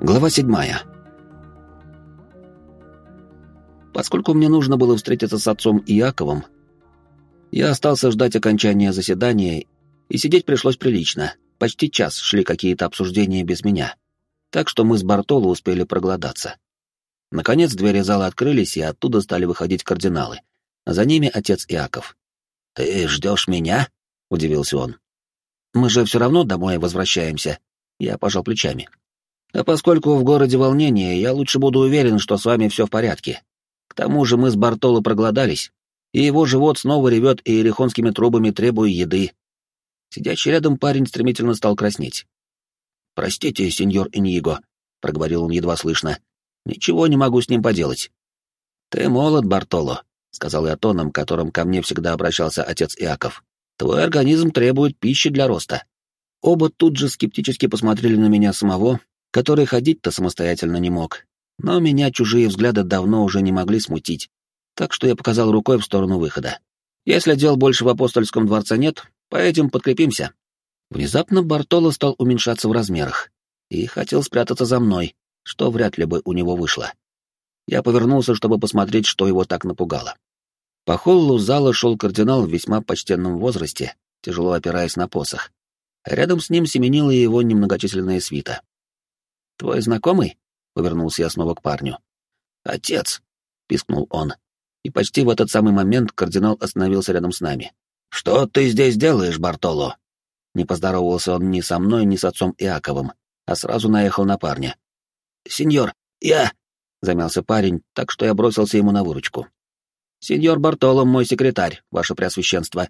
Глава седьмая. Поскольку мне нужно было встретиться с отцом Иаковом, я остался ждать окончания заседания, и сидеть пришлось прилично. Почти час шли какие-то обсуждения без меня. Так что мы с Бартоло успели проголодаться. Наконец двери зала открылись, и оттуда стали выходить кардиналы. За ними отец Иаков. «Ты ждешь меня?» — удивился он. «Мы же все равно домой возвращаемся». Я пожал плечами. А поскольку в городе волнение, я лучше буду уверен, что с вами все в порядке. К тому же мы с Бартоло проголодались, и его живот снова ревет иерихонскими трубами, требуя еды. Сидящий рядом парень стремительно стал краснеть. «Простите, сеньор Иньего», — проговорил он едва слышно. «Ничего не могу с ним поделать». «Ты молод, Бартоло», — сказал я тоном, которым ко мне всегда обращался отец Иаков. «Твой организм требует пищи для роста». Оба тут же скептически посмотрели на меня самого, который ходить-то самостоятельно не мог. Но меня чужие взгляды давно уже не могли смутить, так что я показал рукой в сторону выхода. Если дел больше в апостольском дворце нет, поедем подкрепимся. Внезапно Бартоло стал уменьшаться в размерах и хотел спрятаться за мной, что вряд ли бы у него вышло. Я повернулся, чтобы посмотреть, что его так напугало. По холлу зала шел кардинал в весьма почтенном возрасте, тяжело опираясь на посох. Рядом с ним семенила его немногочисленная свита. «Твой знакомый?» — повернулся я снова к парню. «Отец!» — пискнул он. И почти в этот самый момент кардинал остановился рядом с нами. «Что ты здесь делаешь, Бартоло?» Не поздоровался он ни со мной, ни с отцом Иаковым, а сразу наехал на парня. «Сеньор, я...» — замялся парень, так что я бросился ему на выручку. «Сеньор Бартоло мой секретарь, ваше преосвященство.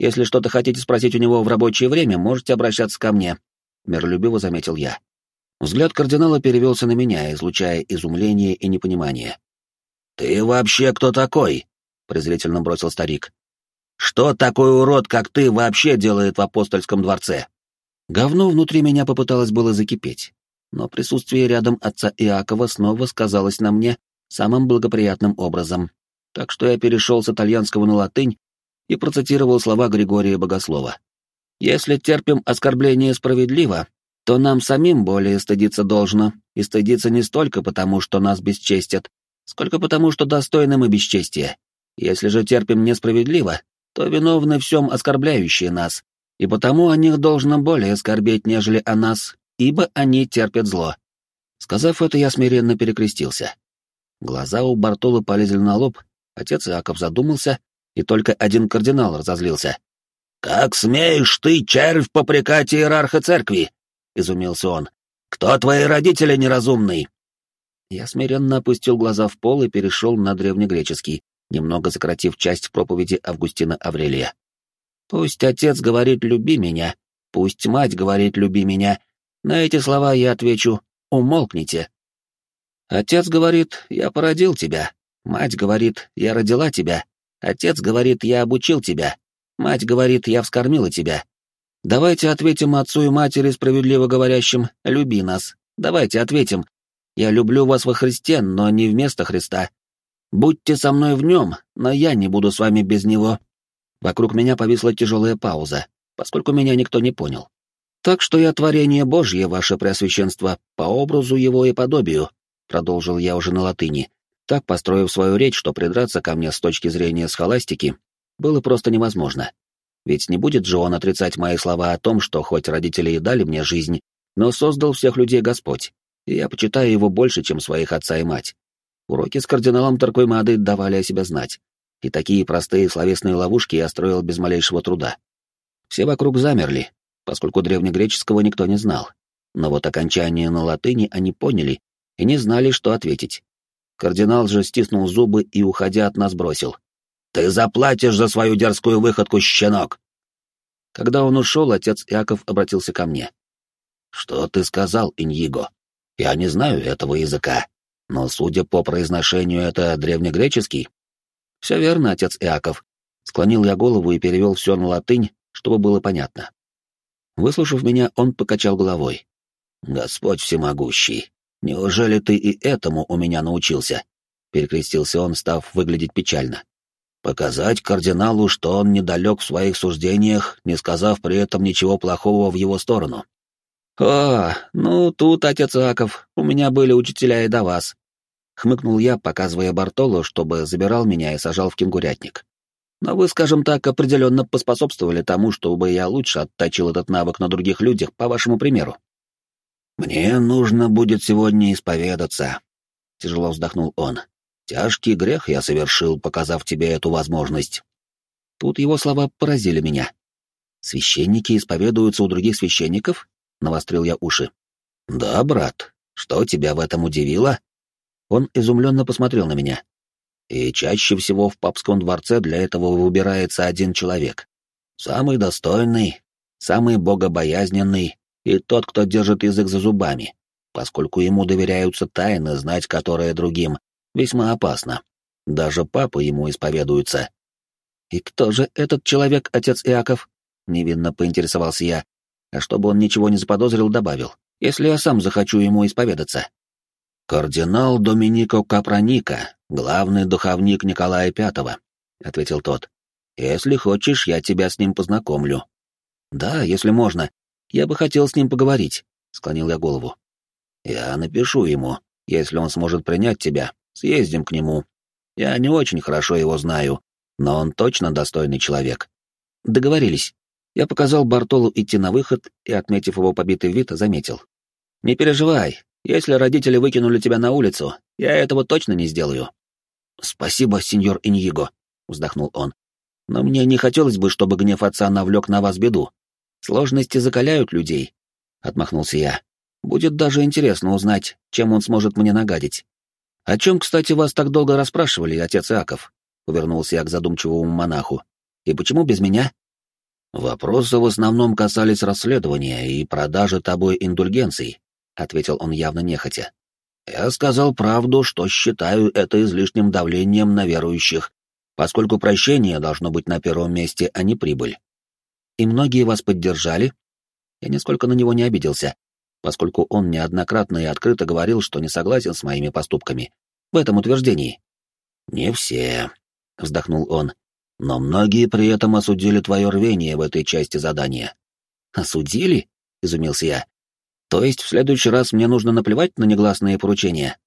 Если что-то хотите спросить у него в рабочее время, можете обращаться ко мне», — миролюбиво заметил я. Взгляд кардинала перевелся на меня, излучая изумление и непонимание. «Ты вообще кто такой?» — презрительно бросил старик. «Что такой урод, как ты, вообще делает в апостольском дворце?» Говно внутри меня попыталось было закипеть, но присутствие рядом отца Иакова снова сказалось на мне самым благоприятным образом, так что я перешел с итальянского на латынь и процитировал слова Григория Богослова. «Если терпим оскорбление справедливо, то нам самим более стыдиться должно, и стыдиться не столько потому, что нас бесчестят, сколько потому, что достойны мы бесчестия. Если же терпим несправедливо, то виновны всем оскорбляющие нас, и потому о них должно более скорбеть, нежели о нас, ибо они терпят зло. Сказав это, я смиренно перекрестился. Глаза у Бартола полезли на лоб, отец Иаков задумался, и только один кардинал разозлился. «Как смеешь ты, червь, попрекать иерарха церкви? Изумился он. «Кто твои родители неразумный?» Я смиренно опустил глаза в пол и перешел на древнегреческий, немного сократив часть проповеди Августина Аврелия. «Пусть отец говорит «люби меня», пусть мать говорит «люби меня». На эти слова я отвечу «умолкните». Отец говорит «я породил тебя», мать говорит «я родила тебя», отец говорит «я обучил тебя», мать говорит «я вскормила тебя», Давайте ответим отцу и матери, справедливо говорящим, люби нас. Давайте ответим, я люблю вас во Христе, но не вместо Христа. Будьте со мной в нем, но я не буду с вами без него. Вокруг меня повисла тяжелая пауза, поскольку меня никто не понял. Так что я творение Божье, ваше Преосвященство, по образу его и подобию, продолжил я уже на латыни, так построив свою речь, что придраться ко мне с точки зрения схоластики было просто невозможно. Ведь не будет же он отрицать мои слова о том, что хоть родители и дали мне жизнь, но создал всех людей Господь, и я почитаю его больше, чем своих отца и мать. Уроки с кардиналом Таркоймады давали о себе знать, и такие простые словесные ловушки я строил без малейшего труда. Все вокруг замерли, поскольку древнегреческого никто не знал, но вот окончание на латыни они поняли и не знали, что ответить. Кардинал же стиснул зубы и, уходя от нас, бросил. Ты заплатишь за свою дерзкую выходку, щенок!» Когда он ушел, отец Яков обратился ко мне. «Что ты сказал, Иньиго? Я не знаю этого языка, но, судя по произношению, это древнегреческий». «Все верно, отец Иаков». Склонил я голову и перевел все на латынь, чтобы было понятно. Выслушав меня, он покачал головой. «Господь всемогущий, неужели ты и этому у меня научился?» Перекрестился он, став выглядеть печально. Показать кардиналу, что он недалек в своих суждениях, не сказав при этом ничего плохого в его сторону. «О, ну тут, отец Аков, у меня были учителя и до вас», — хмыкнул я, показывая Бартолу, чтобы забирал меня и сажал в кенгурятник. «Но вы, скажем так, определенно поспособствовали тому, чтобы я лучше отточил этот навык на других людях, по вашему примеру». «Мне нужно будет сегодня исповедаться», — тяжело вздохнул он. «Тяжкий грех я совершил, показав тебе эту возможность». Тут его слова поразили меня. «Священники исповедуются у других священников?» — навострил я уши. «Да, брат, что тебя в этом удивило?» Он изумленно посмотрел на меня. «И чаще всего в папском дворце для этого выбирается один человек. Самый достойный, самый богобоязненный и тот, кто держит язык за зубами, поскольку ему доверяются тайны, знать которые другим, весьма опасно. Даже папа ему исповедуется». «И кто же этот человек, отец Иаков?» — невинно поинтересовался я, а чтобы он ничего не заподозрил, добавил, если я сам захочу ему исповедаться. «Кардинал Доминико Капраника, главный духовник Николая Пятого», — ответил тот. «Если хочешь, я тебя с ним познакомлю». «Да, если можно. Я бы хотел с ним поговорить», — склонил я голову. «Я напишу ему, если он сможет принять тебя, съездим к нему. Я не очень хорошо его знаю, но он точно достойный человек». «Договорились». Я показал Бартолу идти на выход и, отметив его побитый вид, заметил. «Не переживай, если родители выкинули тебя на улицу, я этого точно не сделаю». «Спасибо, сеньор Иньего», — вздохнул он. «Но мне не хотелось бы, чтобы гнев отца навлек на вас беду. Сложности закаляют людей», — отмахнулся я. «Будет даже интересно узнать, чем он сможет мне нагадить». «О чем, кстати, вас так долго расспрашивали, отец Иаков?» — повернулся я к задумчивому монаху. «И почему без меня?» «Вопросы в основном касались расследования и продажи тобой индульгенций», — ответил он явно нехотя. «Я сказал правду, что считаю это излишним давлением на верующих, поскольку прощение должно быть на первом месте, а не прибыль. И многие вас поддержали?» Я нисколько на него не обиделся, поскольку он неоднократно и открыто говорил, что не согласен с моими поступками в этом утверждении. «Не все», — вздохнул он, но многие при этом осудили твое рвение в этой части задания. Осудили? Изумился я. То есть в следующий раз мне нужно наплевать на негласные поручения?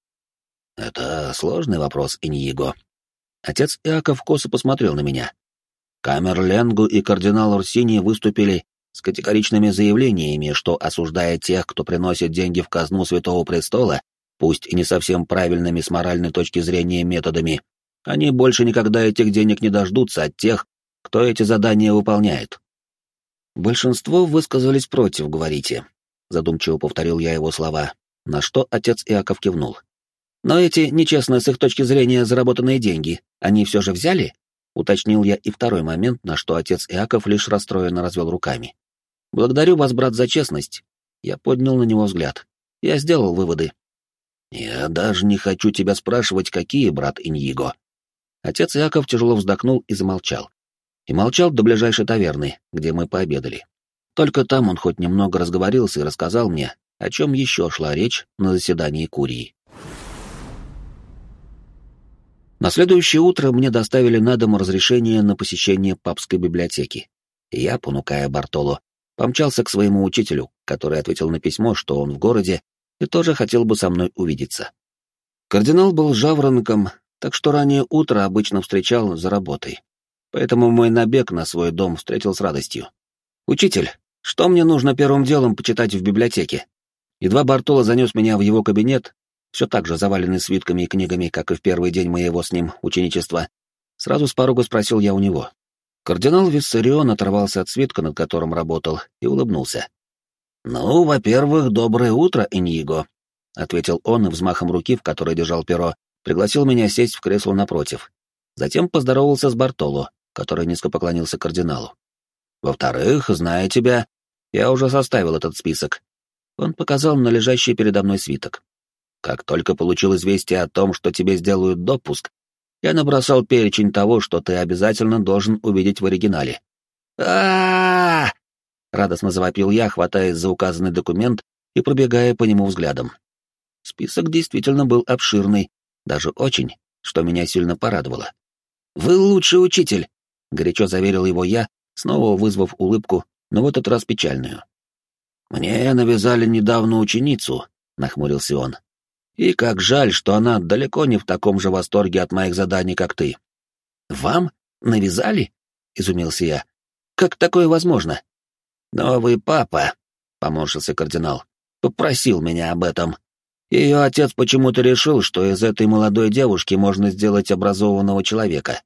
Это сложный вопрос, Иньего. Отец Иаков косо посмотрел на меня. Камерленгу и кардинал Урсини выступили с категоричными заявлениями, что, осуждая тех, кто приносит деньги в казну Святого Престола, пусть и не совсем правильными с моральной точки зрения методами, они больше никогда этих денег не дождутся от тех, кто эти задания выполняет. Большинство высказались против, говорите. Задумчиво повторил я его слова, на что отец Иаков кивнул. Но эти нечестно с их точки зрения заработанные деньги, они все же взяли? Уточнил я и второй момент, на что отец Иаков лишь расстроенно развел руками. «Благодарю вас, брат, за честность». Я поднял на него взгляд. Я сделал выводы. «Я даже не хочу тебя спрашивать, какие, брат Иньиго», Отец Яков тяжело вздохнул и замолчал. И молчал до ближайшей таверны, где мы пообедали. Только там он хоть немного разговорился и рассказал мне, о чем еще шла речь на заседании Курии. На следующее утро мне доставили на дом разрешение на посещение папской библиотеки. Я, понукая Бартоло, помчался к своему учителю, который ответил на письмо, что он в городе и тоже хотел бы со мной увидеться. Кардинал был жаворонком, так что раннее утро обычно встречал за работой. Поэтому мой набег на свой дом встретил с радостью. «Учитель, что мне нужно первым делом почитать в библиотеке?» Едва Бартоло занес меня в его кабинет, все так же заваленный свитками и книгами, как и в первый день моего с ним ученичества, сразу с порога спросил я у него. Кардинал Виссарион оторвался от свитка, над которым работал, и улыбнулся. «Ну, во-первых, доброе утро, Иньиго», — ответил он и взмахом руки, в которой держал перо, пригласил меня сесть в кресло напротив. Затем поздоровался с Бартоло, который низко поклонился кардиналу. «Во-вторых, зная тебя, я уже составил этот список». Он показал на лежащий передо мной свиток. «Как только получил известие о том, что тебе сделают допуск, я набросал перечень того, что ты обязательно должен увидеть в оригинале». а радостно завопил я, хватаясь за указанный документ и пробегая по нему взглядом. Список действительно был обширный, даже очень, что меня сильно порадовало. «Вы лучший учитель!» — горячо заверил его я, снова вызвав улыбку, но в этот раз печальную. «Мне навязали недавно ученицу», — нахмурился он. «И как жаль, что она далеко не в таком же восторге от моих заданий, как ты». «Вам? Навязали?» — изумился я. «Как такое возможно?» «Новый папа», — поморщился кардинал, — «попросил меня об этом. Ее отец почему-то решил, что из этой молодой девушки можно сделать образованного человека».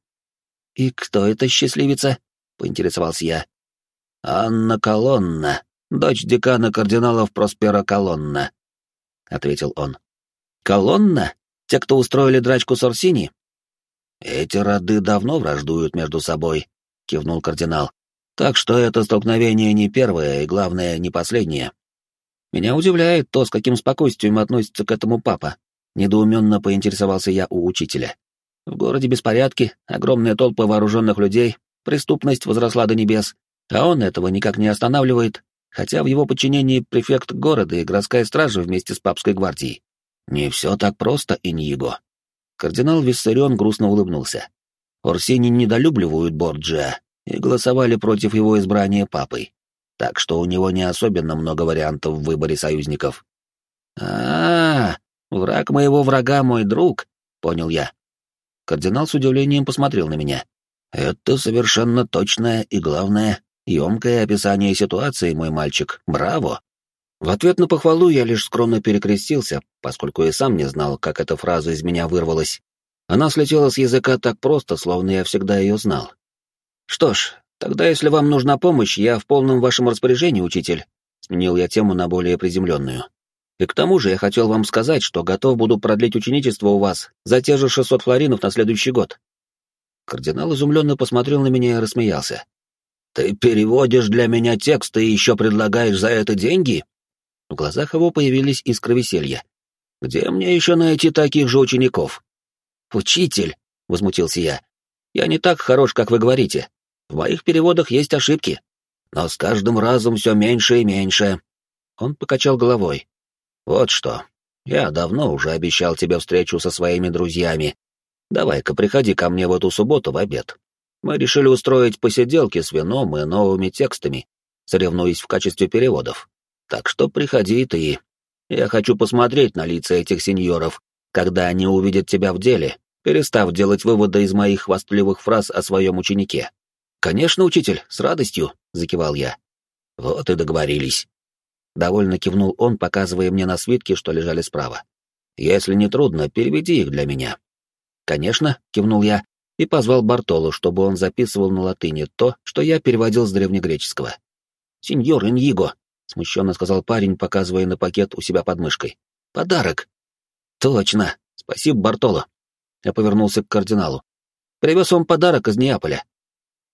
«И кто эта счастливица?» — поинтересовался я. «Анна Колонна, дочь декана кардиналов Проспера Колонна», — ответил он. «Колонна? Те, кто устроили драчку с Орсини?» «Эти роды давно враждуют между собой», — кивнул кардинал. «Так что это столкновение не первое и, главное, не последнее». Меня удивляет то, с каким спокойствием относится к этому папа. Недоуменно поинтересовался я у учителя. В городе беспорядки, огромные толпы вооруженных людей, преступность возросла до небес, а он этого никак не останавливает, хотя в его подчинении префект города и городская стража вместе с папской гвардией. Не все так просто, Иньего. Кардинал Виссарион грустно улыбнулся. Орсини недолюбливают Борджиа и голосовали против его избрания папой так что у него не особенно много вариантов в выборе союзников. а, -а, -а враг моего врага мой друг», — понял я. Кардинал с удивлением посмотрел на меня. «Это совершенно точное и, главное, емкое описание ситуации, мой мальчик. Браво!» В ответ на похвалу я лишь скромно перекрестился, поскольку и сам не знал, как эта фраза из меня вырвалась. Она слетела с языка так просто, словно я всегда ее знал. Что ж, «Тогда, если вам нужна помощь, я в полном вашем распоряжении, учитель», — сменил я тему на более приземленную. «И к тому же я хотел вам сказать, что готов буду продлить ученичество у вас за те же 600 флоринов на следующий год». Кардинал изумленно посмотрел на меня и рассмеялся. «Ты переводишь для меня текст и еще предлагаешь за это деньги?» В глазах его появились искры веселья. «Где мне еще найти таких же учеников?» «Учитель», — возмутился я, — «я не так хорош, как вы говорите. В моих переводах есть ошибки, но с каждым разом все меньше и меньше. Он покачал головой. Вот что. Я давно уже обещал тебе встречу со своими друзьями. Давай-ка приходи ко мне в эту субботу в обед. Мы решили устроить посиделки с вином и новыми текстами, соревнуясь в качестве переводов. Так что приходи ты. Я хочу посмотреть на лица этих сеньоров, когда они увидят тебя в деле, перестав делать выводы из моих хвастливых фраз о своем ученике. «Конечно, учитель, с радостью», — закивал я. «Вот и договорились». Довольно кивнул он, показывая мне на свитки, что лежали справа. «Если не трудно, переведи их для меня». «Конечно», — кивнул я и позвал Бартолу, чтобы он записывал на латыни то, что я переводил с древнегреческого. «Сеньор Иньиго», — смущенно сказал парень, показывая на пакет у себя под мышкой. «Подарок». «Точно. Спасибо, Бартоло». Я повернулся к кардиналу. «Привез вам подарок из Неаполя.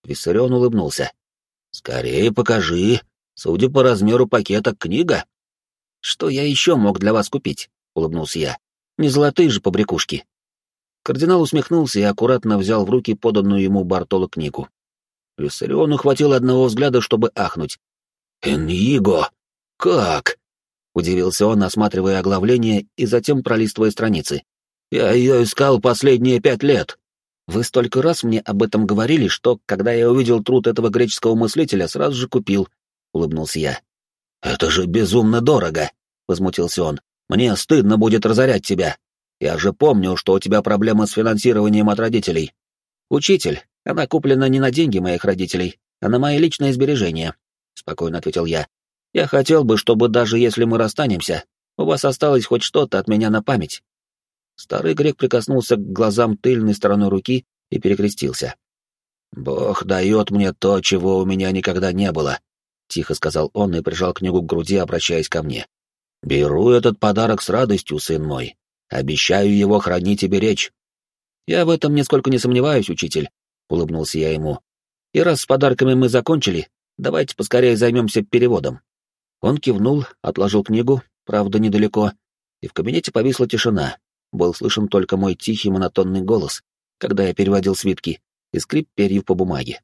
Виссарион улыбнулся. «Скорее покажи. Судя по размеру пакета, книга». «Что я еще мог для вас купить?» — улыбнулся я. «Не золотые же побрякушки». Кардинал усмехнулся и аккуратно взял в руки поданную ему Бартоло книгу. Виссариону хватило одного взгляда, чтобы ахнуть. «Эньиго! Как?» — удивился он, осматривая оглавление и затем пролистывая страницы. «Я ее искал последние пять лет. Вы столько раз мне об этом говорили, что, когда я увидел труд этого греческого мыслителя, сразу же купил», — улыбнулся я. «Это же безумно дорого», — возмутился он. «Мне стыдно будет разорять тебя. Я же помню, что у тебя проблемы с финансированием от родителей». «Учитель, она куплена не на деньги моих родителей, а на мои личные сбережения», — спокойно ответил я. «Я хотел бы, чтобы даже если мы расстанемся, у вас осталось хоть что-то от меня на память. Старый грек прикоснулся к глазам тыльной стороной руки и перекрестился. «Бог дает мне то, чего у меня никогда не было», — тихо сказал он и прижал книгу к груди, обращаясь ко мне. «Беру этот подарок с радостью, сын мой. Обещаю его хранить и беречь». «Я в этом нисколько не сомневаюсь, учитель», — улыбнулся я ему. «И раз с подарками мы закончили, давайте поскорее займемся переводом». Он кивнул, отложил книгу, правда, недалеко, и в кабинете повисла тишина, был слышен только мой тихий монотонный голос, когда я переводил свитки, и скрип перьев по бумаге.